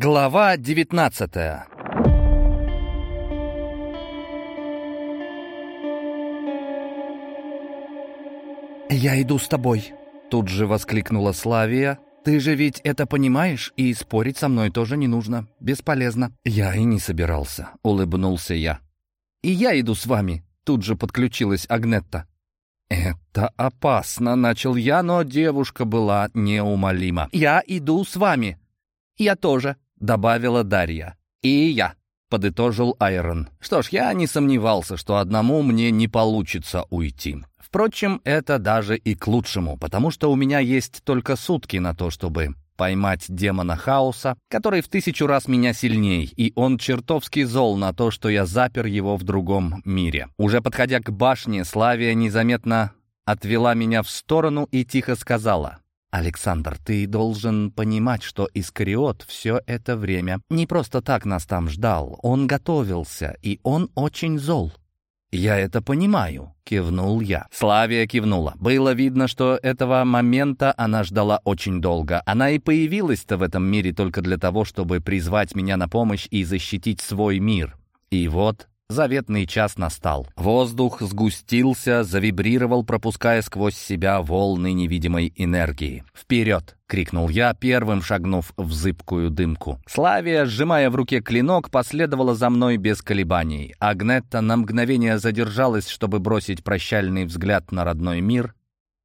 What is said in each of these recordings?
Глава 19 «Я иду с тобой», — тут же воскликнула Славия. «Ты же ведь это понимаешь, и спорить со мной тоже не нужно. Бесполезно». «Я и не собирался», — улыбнулся я. «И я иду с вами», — тут же подключилась Агнетта. «Это опасно», — начал я, но девушка была неумолима. «Я иду с вами». «Я тоже», — добавила Дарья. «И я», — подытожил Айрон. «Что ж, я не сомневался, что одному мне не получится уйти. Впрочем, это даже и к лучшему, потому что у меня есть только сутки на то, чтобы поймать демона хаоса, который в тысячу раз меня сильней, и он чертовски зол на то, что я запер его в другом мире. Уже подходя к башне, Славия незаметно отвела меня в сторону и тихо сказала. «Александр, ты должен понимать, что Искариот все это время не просто так нас там ждал. Он готовился, и он очень зол. «Я это понимаю», — кивнул я. Славия кивнула. Было видно, что этого момента она ждала очень долго. Она и появилась-то в этом мире только для того, чтобы призвать меня на помощь и защитить свой мир. И вот Заветный час настал. Воздух сгустился, завибрировал, пропуская сквозь себя волны невидимой энергии. «Вперед!» — крикнул я, первым шагнув в зыбкую дымку. Славия, сжимая в руке клинок, последовала за мной без колебаний. Агнетта на мгновение задержалась, чтобы бросить прощальный взгляд на родной мир,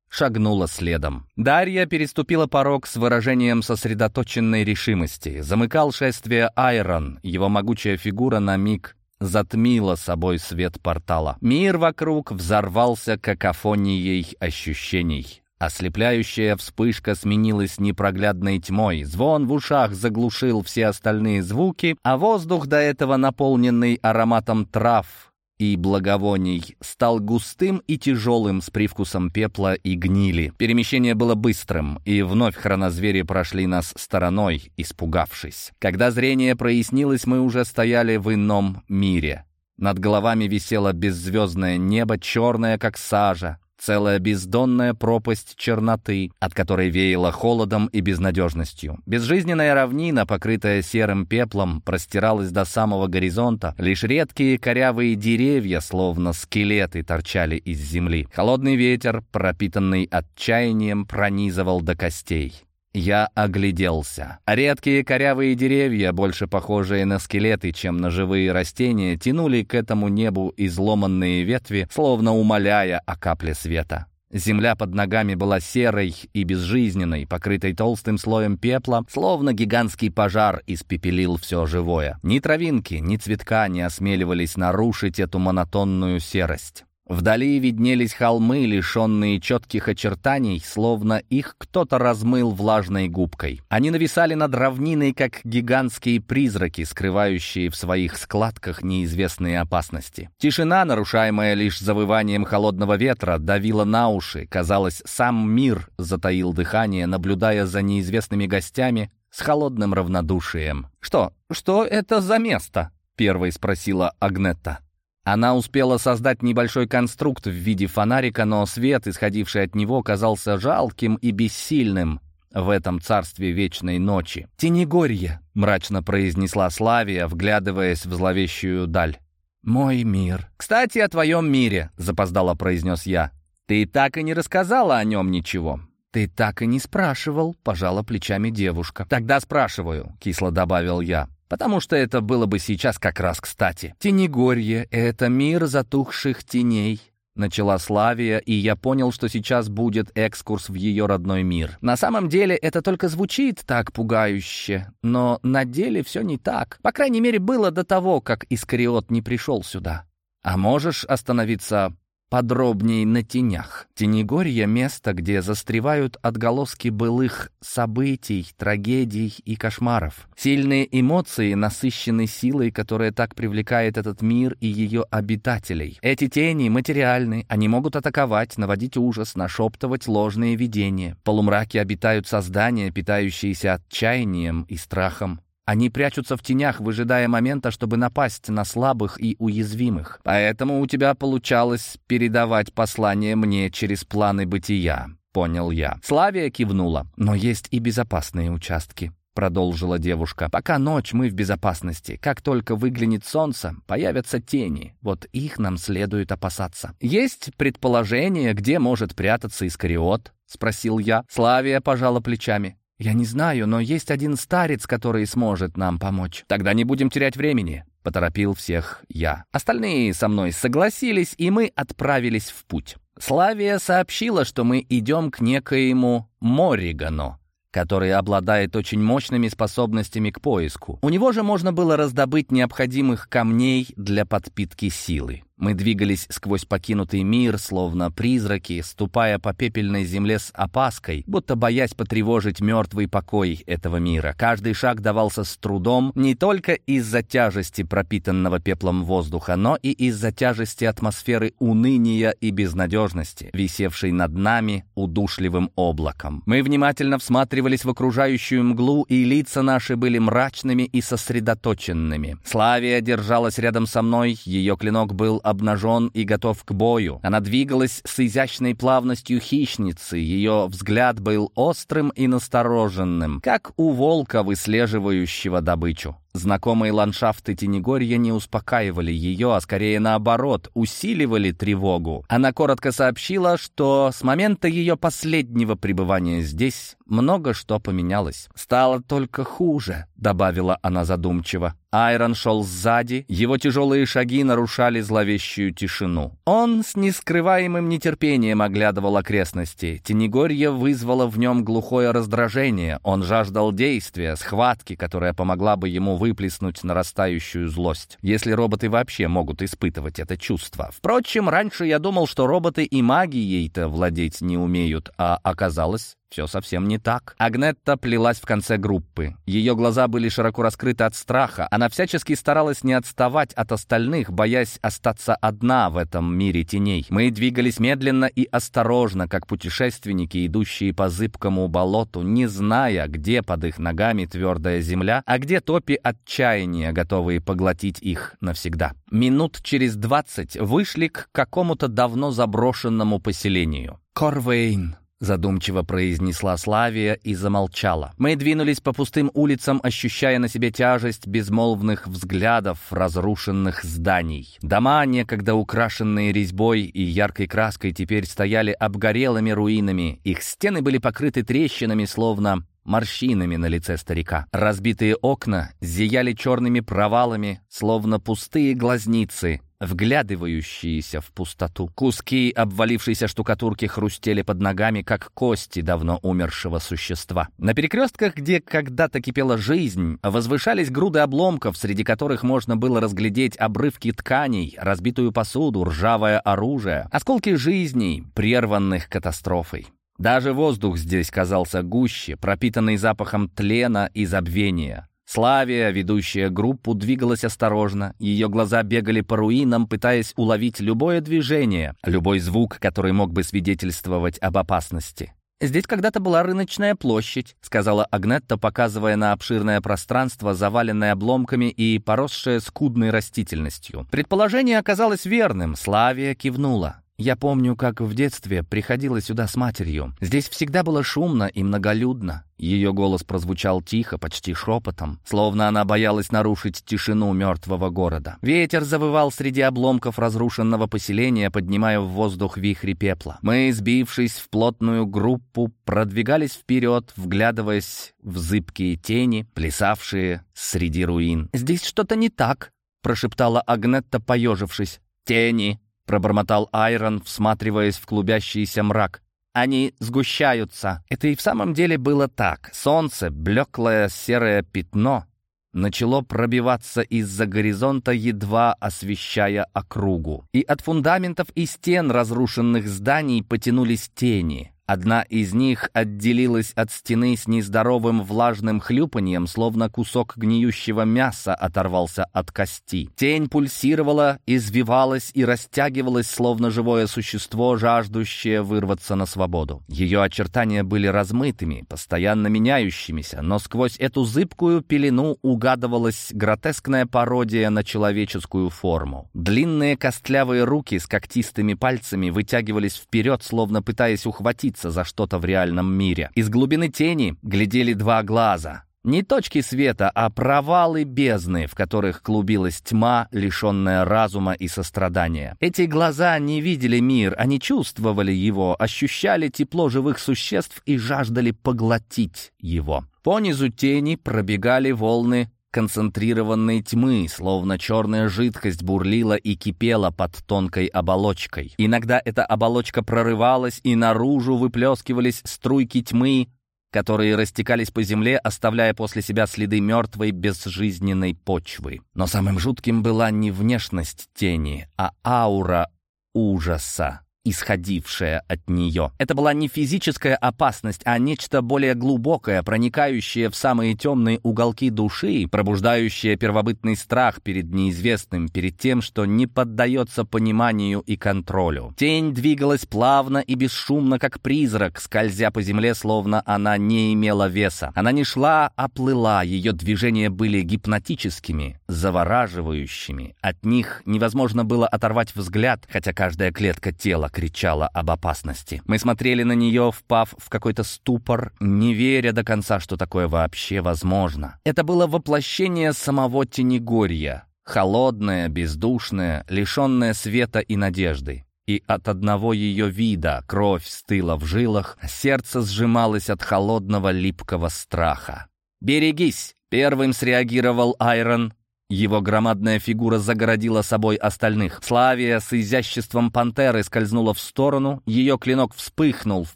шагнула следом. Дарья переступила порог с выражением сосредоточенной решимости. Замыкал шествие Айрон, его могучая фигура на миг затмила собой свет портала. Мир вокруг взорвался какофонией ощущений. Ослепляющая вспышка сменилась непроглядной тьмой, звон в ушах заглушил все остальные звуки, а воздух, до этого наполненный ароматом трав, и благовоний стал густым и тяжелым с привкусом пепла и гнили. Перемещение было быстрым, и вновь хронозвери прошли нас стороной, испугавшись. Когда зрение прояснилось, мы уже стояли в ином мире. Над головами висело беззвездное небо, черное, как сажа, целая бездонная пропасть черноты, от которой веяло холодом и безнадежностью. Безжизненная равнина, покрытая серым пеплом, простиралась до самого горизонта. Лишь редкие корявые деревья, словно скелеты, торчали из земли. Холодный ветер, пропитанный отчаянием, пронизывал до костей. Я огляделся. Редкие корявые деревья, больше похожие на скелеты, чем на живые растения, тянули к этому небу изломанные ветви, словно умоляя о капле света. Земля под ногами была серой и безжизненной, покрытой толстым слоем пепла, словно гигантский пожар испепелил все живое. Ни травинки, ни цветка не осмеливались нарушить эту монотонную серость. Вдали виднелись холмы, лишенные четких очертаний, словно их кто-то размыл влажной губкой. Они нависали над равниной, как гигантские призраки, скрывающие в своих складках неизвестные опасности. Тишина, нарушаемая лишь завыванием холодного ветра, давила на уши. Казалось, сам мир затаил дыхание, наблюдая за неизвестными гостями с холодным равнодушием. «Что? Что это за место?» — первой спросила Агнетта. Она успела создать небольшой конструкт в виде фонарика, но свет, исходивший от него, казался жалким и бессильным в этом царстве вечной ночи. «Тенегорье», — мрачно произнесла Славия, вглядываясь в зловещую даль. «Мой мир». «Кстати, о твоем мире», — запоздало произнес я. «Ты так и не рассказала о нем ничего». «Ты так и не спрашивал», — пожала плечами девушка. «Тогда спрашиваю», — кисло добавил я потому что это было бы сейчас как раз кстати. «Тенегорье — это мир затухших теней», — начала Славия, и я понял, что сейчас будет экскурс в ее родной мир. На самом деле это только звучит так пугающе, но на деле все не так. По крайней мере, было до того, как Искариот не пришел сюда. А можешь остановиться подробней на тенях. Тенегорье — место, где застревают отголоски былых событий, трагедий и кошмаров. Сильные эмоции насыщены силой, которая так привлекает этот мир и ее обитателей. Эти тени материальны, они могут атаковать, наводить ужас, нашептывать ложные видения. В полумраке обитают создания, питающиеся отчаянием и страхом. Они прячутся в тенях, выжидая момента, чтобы напасть на слабых и уязвимых. Поэтому у тебя получалось передавать послание мне через планы бытия. Понял я. Славия кивнула. Но есть и безопасные участки. — продолжила девушка. «Пока ночь, мы в безопасности. Как только выглянет солнце, появятся тени. Вот их нам следует опасаться. Есть предположение, где может прятаться Искариот?» — спросил я. Славия пожала плечами. «Я не знаю, но есть один старец, который сможет нам помочь. Тогда не будем терять времени», — поторопил всех я. Остальные со мной согласились, и мы отправились в путь. Славия сообщила, что мы идем к некоему Морригану, который обладает очень мощными способностями к поиску. У него же можно было раздобыть необходимых камней для подпитки силы. Мы двигались сквозь покинутый мир, словно призраки, ступая по пепельной земле с опаской, будто боясь потревожить мертвый покой этого мира. Каждый шаг давался с трудом не только из-за тяжести пропитанного пеплом воздуха, но и из-за тяжести атмосферы уныния и безнадежности, висевшей над нами удушливым облаком. Мы внимательно всматривались в окружающую мглу, и лица наши были мрачными и сосредоточенными. Славия держалась рядом со мной, ее клинок был обнажен и готов к бою. Она двигалась с изящной плавностью хищницы. Ее взгляд был острым и настороженным, как у волка, выслеживающего добычу. Знакомые ландшафты Тенегорья не успокаивали ее, а скорее наоборот, усиливали тревогу. Она коротко сообщила, что с момента ее последнего пребывания здесь много что поменялось. «Стало только хуже», — добавила она задумчиво. Айрон шел сзади, его тяжелые шаги нарушали зловещую тишину. Он с нескрываемым нетерпением оглядывал окрестности. Тенегорье вызвало в нем глухое раздражение. Он жаждал действия, схватки, которая помогла бы ему выплеснуть нарастающую злость. Если роботы вообще могут испытывать это чувство. Впрочем, раньше я думал, что роботы и магией-то владеть не умеют, а оказалось, все совсем не так. Агнетта плелась в конце группы. Ее глаза были широко раскрыты от страха. Она всячески старалась не отставать от остальных, боясь остаться одна в этом мире теней. Мы двигались медленно и осторожно, как путешественники, идущие по зыбкому болоту, не зная, где под их ногами твердая земля, а где топи отчаяния, готовые поглотить их навсегда. Минут через двадцать вышли к какому-то давно заброшенному поселению. «Корвейн», задумчиво произнесла Славия и замолчала. Мы двинулись по пустым улицам, ощущая на себе тяжесть безмолвных взглядов разрушенных зданий. Дома, некогда украшенные резьбой и яркой краской, теперь стояли обгорелыми руинами. Их стены были покрыты трещинами, словно морщинами на лице старика. Разбитые окна зияли черными провалами, словно пустые глазницы, вглядывающиеся в пустоту. Куски обвалившейся штукатурки хрустели под ногами, как кости давно умершего существа. На перекрестках, где когда-то кипела жизнь, возвышались груды обломков, среди которых можно было разглядеть обрывки тканей, разбитую посуду, ржавое оружие, осколки жизней, прерванных катастрофой. Даже воздух здесь казался гуще, пропитанный запахом тлена и забвения. Славия, ведущая группу, двигалась осторожно. Ее глаза бегали по руинам, пытаясь уловить любое движение, любой звук, который мог бы свидетельствовать об опасности. «Здесь когда-то была рыночная площадь», — сказала Агнетта, показывая на обширное пространство, заваленное обломками и поросшее скудной растительностью. Предположение оказалось верным. Славия кивнула. Я помню, как в детстве приходила сюда с матерью. Здесь всегда было шумно и многолюдно. Ее голос прозвучал тихо, почти шепотом, словно она боялась нарушить тишину мертвого города. Ветер завывал среди обломков разрушенного поселения, поднимая в воздух вихри пепла. Мы, сбившись в плотную группу, продвигались вперед, вглядываясь в зыбкие тени, плясавшие среди руин. «Здесь что-то не так», — прошептала Агнетта, поежившись. «Тени», — пробормотал Айрон, всматриваясь в клубящийся мрак. «Они сгущаются». Это и в самом деле было так. Солнце, блеклое серое пятно, начало пробиваться из-за горизонта, едва освещая округу. И от фундаментов и стен разрушенных зданий потянулись тени. Одна из них отделилась от стены с нездоровым влажным хлюпаньем, словно кусок гниющего мяса оторвался от кости. Тень пульсировала, извивалась и растягивалась, словно живое существо, жаждущее вырваться на свободу. Ее очертания были размытыми, постоянно меняющимися, но сквозь эту зыбкую пелену угадывалась гротескная пародия на человеческую форму. Длинные костлявые руки с когтистыми пальцами вытягивались вперед, словно пытаясь ухватить ухватиться за что-то в реальном мире. Из глубины тени глядели два глаза. Не точки света, а провалы бездны, в которых клубилась тьма, лишенная разума и сострадания. Эти глаза не видели мир, они чувствовали его, ощущали тепло живых существ и жаждали поглотить его. По низу тени пробегали волны концентрированной тьмы, словно черная жидкость бурлила и кипела под тонкой оболочкой. Иногда эта оболочка прорывалась, и наружу выплескивались струйки тьмы, которые растекались по земле, оставляя после себя следы мертвой безжизненной почвы. Но самым жутким была не внешность тени, а аура ужаса исходившая от нее. Это была не физическая опасность, а нечто более глубокое, проникающее в самые темные уголки души, пробуждающее первобытный страх перед неизвестным, перед тем, что не поддается пониманию и контролю. Тень двигалась плавно и бесшумно, как призрак, скользя по земле, словно она не имела веса. Она не шла, а плыла, ее движения были гипнотическими, завораживающими. От них невозможно было оторвать взгляд, хотя каждая клетка тела кричала об опасности. Мы смотрели на нее, впав в какой-то ступор, не веря до конца, что такое вообще возможно. Это было воплощение самого Тенегорья. Холодное, бездушное, лишенное света и надежды. И от одного ее вида кровь стыла в жилах, сердце сжималось от холодного липкого страха. «Берегись!» — первым среагировал Айрон, его громадная фигура загородила собой остальных. Славия с изяществом пантеры скользнула в сторону, ее клинок вспыхнул в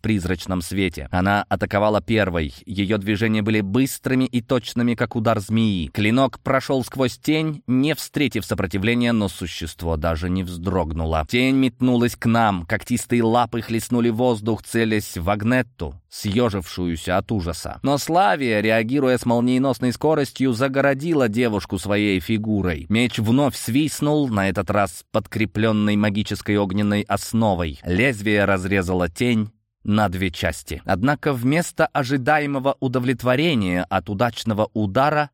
призрачном свете. Она атаковала первой. Ее движения были быстрыми и точными, как удар змеи. Клинок прошел сквозь тень, не встретив сопротивления, но существо даже не вздрогнуло. Тень метнулась к нам, когтистые лапы хлестнули воздух, целясь в Агнетту, съежившуюся от ужаса. Но Славия, реагируя с молниеносной скоростью, загородила девушку своей фигурой. Меч вновь свистнул, на этот раз подкрепленный магической огненной основой. Лезвие разрезало тень, на две части. Однако вместо ожидаемого удовлетворения от удачного удара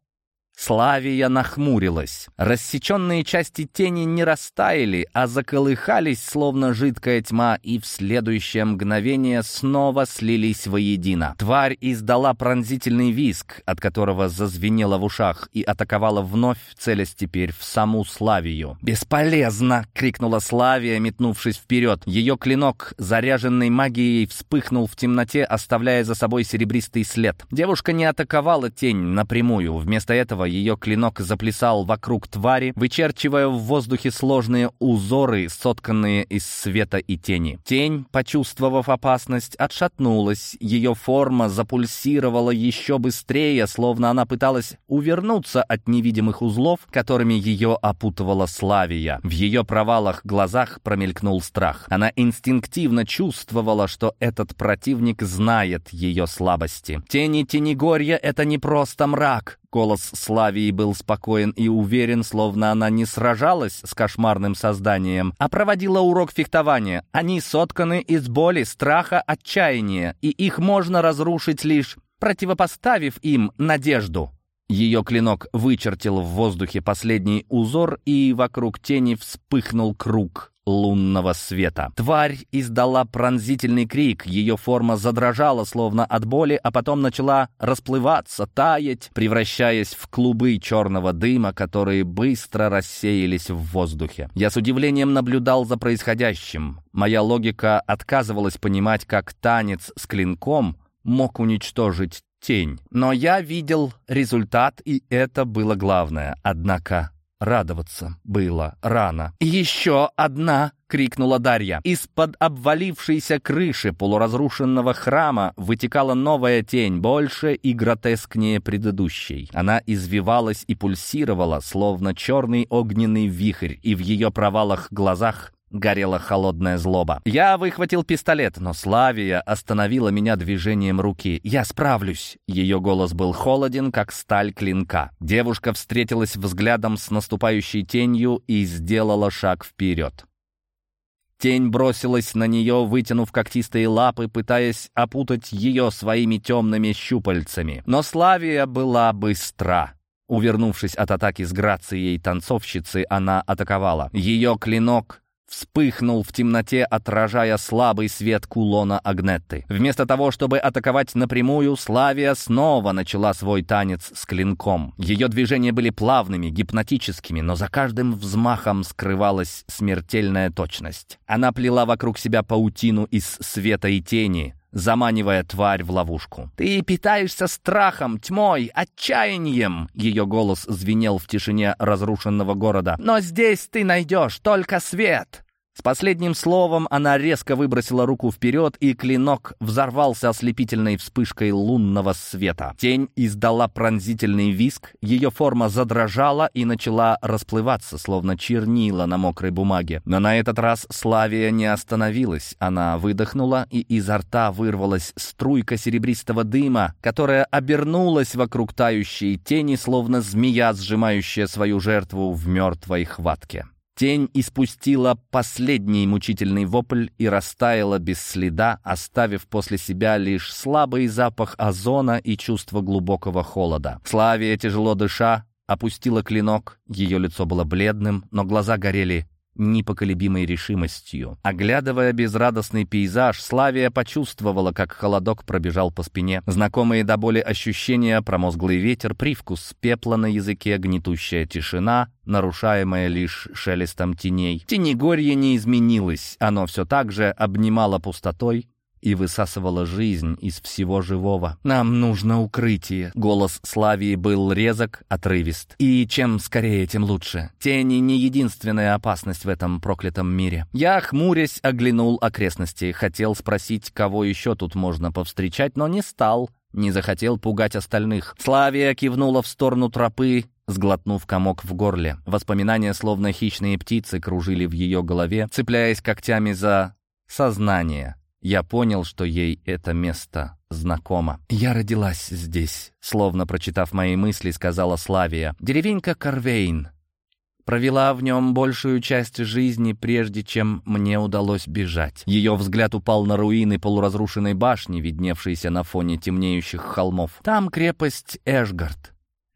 Славия нахмурилась. Рассеченные части тени не растаяли, а заколыхались, словно жидкая тьма, и в следующее мгновение снова слились воедино. Тварь издала пронзительный визг, от которого зазвенело в ушах, и атаковала вновь, целясь теперь в саму Славию. «Бесполезно!» — крикнула Славия, метнувшись вперед. Ее клинок, заряженный магией, вспыхнул в темноте, оставляя за собой серебристый след. Девушка не атаковала тень напрямую. Вместо этого ее клинок заплясал вокруг твари, вычерчивая в воздухе сложные узоры, сотканные из света и тени. Тень, почувствовав опасность, отшатнулась. Ее форма запульсировала еще быстрее, словно она пыталась увернуться от невидимых узлов, которыми ее опутывала Славия. В ее провалах глазах промелькнул страх. Она инстинктивно чувствовала, что этот противник знает ее слабости. Тени Тенегорья — это не просто мрак, Голос Славии был спокоен и уверен, словно она не сражалась с кошмарным созданием, а проводила урок фехтования. Они сотканы из боли, страха, отчаяния, и их можно разрушить лишь противопоставив им надежду. Ее клинок вычертил в воздухе последний узор, и вокруг тени вспыхнул круг лунного света. Тварь издала пронзительный крик, ее форма задрожала, словно от боли, а потом начала расплываться, таять, превращаясь в клубы черного дыма, которые быстро рассеялись в воздухе. Я с удивлением наблюдал за происходящим. Моя логика отказывалась понимать, как танец с клинком мог уничтожить тень. Но я видел результат, и это было главное. Однако Радоваться было рано. «Еще одна!» — крикнула Дарья. Из-под обвалившейся крыши полуразрушенного храма вытекала новая тень, больше и гротескнее предыдущей. Она извивалась и пульсировала, словно черный огненный вихрь, и в ее провалах глазах горела холодная злоба. Я выхватил пистолет, но Славия остановила меня движением руки. «Я справлюсь!» Ее голос был холоден, как сталь клинка. Девушка встретилась взглядом с наступающей тенью и сделала шаг вперед. Тень бросилась на нее, вытянув когтистые лапы, пытаясь опутать ее своими темными щупальцами. Но Славия была быстра. Увернувшись от атаки с грацией танцовщицы, она атаковала. Ее клинок вспыхнул в темноте, отражая слабый свет кулона Агнетты. Вместо того, чтобы атаковать напрямую, Славия снова начала свой танец с клинком. Ее движения были плавными, гипнотическими, но за каждым взмахом скрывалась смертельная точность. Она плела вокруг себя паутину из света и тени, заманивая тварь в ловушку. «Ты питаешься страхом, тьмой, отчаянием!» Ее голос звенел в тишине разрушенного города. «Но здесь ты найдешь только свет!» С последним словом она резко выбросила руку вперед, и клинок взорвался ослепительной вспышкой лунного света. Тень издала пронзительный виск, ее форма задрожала и начала расплываться, словно чернила на мокрой бумаге. Но на этот раз Славия не остановилась. Она выдохнула, и изо рта вырвалась струйка серебристого дыма, которая обернулась вокруг тающей тени, словно змея, сжимающая свою жертву в мертвой хватке. Тень испустила последний мучительный вопль и растаяла без следа, оставив после себя лишь слабый запах озона и чувство глубокого холода. Славия, тяжело дыша, опустила клинок, ее лицо было бледным, но глаза горели непоколебимой решимостью. Оглядывая безрадостный пейзаж, Славия почувствовала, как холодок пробежал по спине. Знакомые до боли ощущения, промозглый ветер, привкус пепла на языке, гнетущая тишина, нарушаемая лишь шелестом теней. Тенегорье не изменилось, оно все так же обнимало пустотой, и высасывала жизнь из всего живого. «Нам нужно укрытие». Голос Славии был резок, отрывист. «И чем скорее, тем лучше. Тени не единственная опасность в этом проклятом мире». Я, хмурясь, оглянул окрестности. Хотел спросить, кого еще тут можно повстречать, но не стал. Не захотел пугать остальных. Славия кивнула в сторону тропы, сглотнув комок в горле. Воспоминания, словно хищные птицы, кружили в ее голове, цепляясь когтями за сознание. Я понял, что ей это место знакомо. «Я родилась здесь», — словно прочитав мои мысли, сказала Славия. «Деревенька Карвейн. Провела в нем большую часть жизни, прежде чем мне удалось бежать. Ее взгляд упал на руины полуразрушенной башни, видневшейся на фоне темнеющих холмов. Там крепость Эшгард.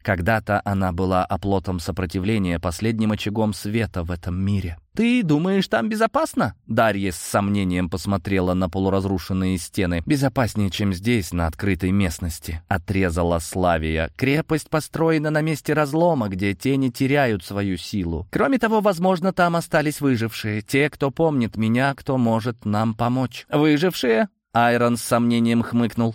Когда-то она была оплотом сопротивления, последним очагом света в этом мире. «Ты думаешь, там безопасно?» Дарья с сомнением посмотрела на полуразрушенные стены. «Безопаснее, чем здесь, на открытой местности», — отрезала Славия. «Крепость построена на месте разлома, где тени теряют свою силу. Кроме того, возможно, там остались выжившие, те, кто помнит меня, кто может нам помочь». «Выжившие?» Айрон с сомнением хмыкнул.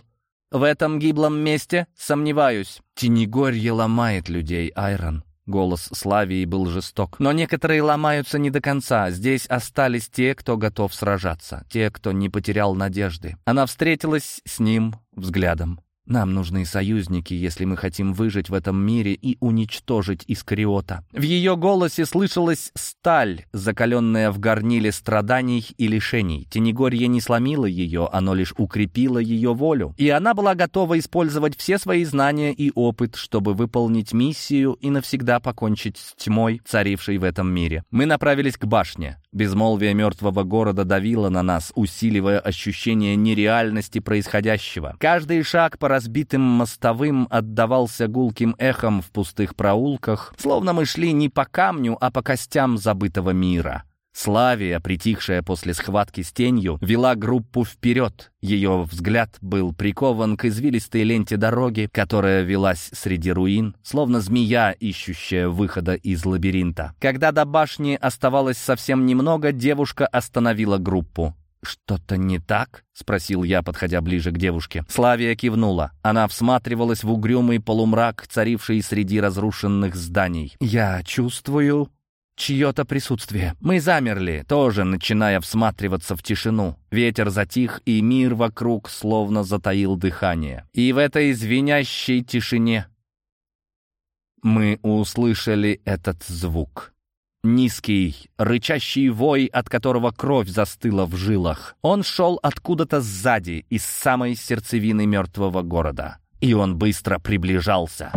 В этом гиблом месте сомневаюсь. Тенегорье ломает людей, Айрон. Голос Славии был жесток. Но некоторые ломаются не до конца. Здесь остались те, кто готов сражаться. Те, кто не потерял надежды. Она встретилась с ним взглядом. Нам нужны союзники, если мы хотим выжить в этом мире и уничтожить Искариота. В ее голосе слышалась сталь, закаленная в горниле страданий и лишений. Тенегорье не сломило ее, оно лишь укрепило ее волю. И она была готова использовать все свои знания и опыт, чтобы выполнить миссию и навсегда покончить с тьмой, царившей в этом мире. Мы направились к башне. Безмолвие мертвого города давило на нас, усиливая ощущение нереальности происходящего. Каждый шаг по разбитым мостовым отдавался гулким эхом в пустых проулках, словно мы шли не по камню, а по костям забытого мира. Славия, притихшая после схватки с тенью, вела группу вперед. Ее взгляд был прикован к извилистой ленте дороги, которая велась среди руин, словно змея, ищущая выхода из лабиринта. Когда до башни оставалось совсем немного, девушка остановила группу. «Что-то не так?» — спросил я, подходя ближе к девушке. Славия кивнула. Она всматривалась в угрюмый полумрак, царивший среди разрушенных зданий. «Я чувствую чье-то присутствие. Мы замерли, тоже начиная всматриваться в тишину. Ветер затих, и мир вокруг словно затаил дыхание. И в этой звенящей тишине мы услышали этот звук. Низкий, рычащий вой, от которого кровь застыла в жилах. Он шел откуда-то сзади, из самой сердцевины мертвого города. И он быстро приближался.